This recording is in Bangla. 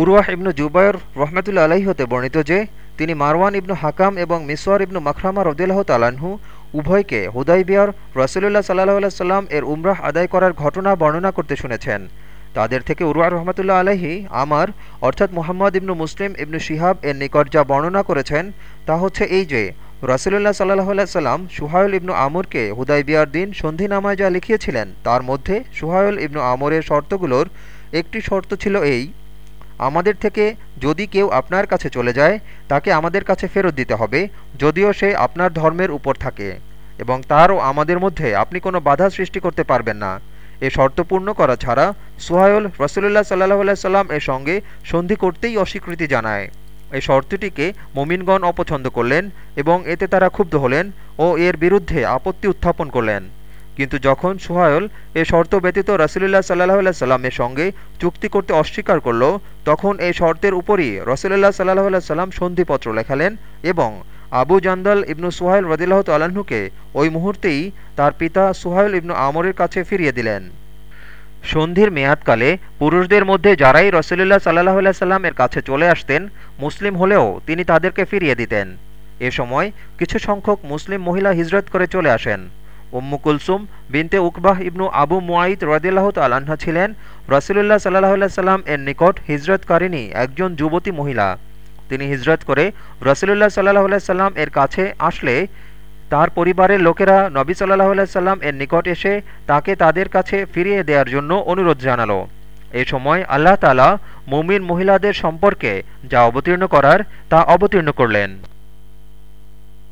উরওয়াহ ইবনু জুবায়র রহমতুল্লা আলাহি হতে বর্ণিত যে, তিনি মারওয়ান ইবনু হাকাম এবং মিসওয়ার ইবনু মাখরামা রদিল্লাহ তালাহু উভয়কে হুদাইবিয়ার রসুল্লাহ সাল্লাহ সাল্লাম এর উমরাহ আদায় করার ঘটনা বর্ণনা করতে শুনেছেন। তাদের থেকে উরওয়া রহমতুল্লাহ আলাহি আমার অর্থাৎ মুহাম্মদ ইবনু মুসলিম ইবনু শিহাব এর নিকট যা বর্ণনা করেছেন তা হচ্ছে এই যে রসুল্লাহ সাল্লাহ সাল্লাম সুহায়ুল ইবনু আমরকে হুদাই বিয়ার দিন সন্ধিনামায় যা লিখিয়েছিলেন, তার মধ্যে সুহায়ুল ইবনু আমরের শর্তগুলোর একটি শর্ত ছিল এই আমাদের থেকে যদি কেউ আপনার কাছে চলে যায়, তাকে আমাদের কাছে ফেরত দিতে হবে, যদিও সে আপনার ধর্মের উপর থাকে, এবং তারও আমাদের মধ্যে আপনি কোনো বাধা সৃষ্টি করতে পারবেন না। এ শর্ত পূর্ণ করা ছাড়া সুহায়ুল রসুল্লাহ সাল্লাহ সাল্লাম এর সঙ্গে সন্ধি করতেই অস্বীকৃতি জানায়। এই শর্তটিকে মমিনগণ অপছন্দ করলেন এবং এতে তারা ক্ষুব্ধ হলেন ও এর বিরুদ্ধে আপত্তি উত্থাপন করলেন। কিন্তু যখন সুহায়ল এ শর্ত ব্যতীত রসুলুল্লাহ সাল্লাহ সাল্লামের সঙ্গে চুক্তি করতে অস্বীকার করল, তখন এই শর্তের উপরই রসুলুল্লাহ সাল্লাহ সাল্লাম সন্ধিপত্র লেখালেন এবং আবু জান্দাল ইবনু সুহাইল রদিল্লাহ তাল্লাহ্নকে ওই মুহূর্তেই তার পিতা সুহাইল ইবনু আমরের কাছে ফিরিয়ে দিলেন। সন্ধির মেয়াদকালে পুরুষদের মধ্যে যারাই রসুলুল্লাহ সাল্লাহ সাল্লামের কাছে চলে আসতেন, মুসলিম হলেও তিনি তাদেরকে ফিরিয়ে দিতেন। এ সময় কিছু সংখ্যক মুসলিম মহিলা হিজরত করে চলে আসেন। উম্মু কুলসুম বিনতে উকবাহ ইবনু আবু মুয়াইদ রদিল্লাহ তাল্লাহা ছিলেন। রসুলুল্লাহ সাল্লাহ সাল্লাম এর নিকট হিজরতকারিনী একজন যুবতী মহিলা। তিনি হিজরত করে রসুলুল্লাহ সাল্লাহ সাল্লাম এর কাছে আসলে তার পরিবারের লোকেরা নবী সাল্লাহ সাল্লাম এর নিকট এসে তাকে তাদের কাছে ফিরিয়ে দেওয়ার জন্য অনুরোধ জানালো। এ সময় আল্লাহ তালা মুমিন মহিলাদের সম্পর্কে যা অবতীর্ণ করার তা অবতীর্ণ করলেন।